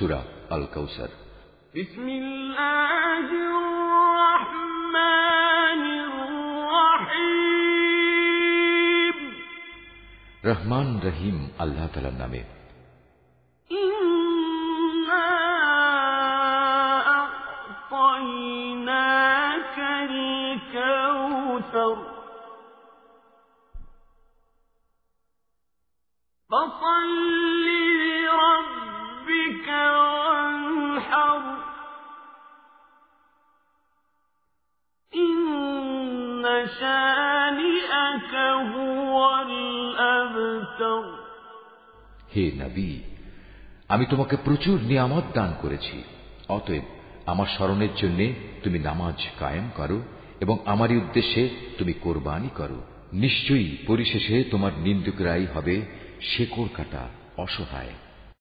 سورة الكوثر بسم الله الرحمن الرحيم رحمن رحيم الله تعالى نامه فصل হে নবী আমি তোমাকে প্রচুর নিয়ামত দান করেছি অতএব আমার স্মরণের জন্য তুমি নামাজ কায়েম করো এবং আমারই উদ্দেশ্যে তুমি কোরবানি করো নিশ্চয়ই পরিশেষে তোমার নিন্দুকরাই হবে শেকড় কাটা অসহায়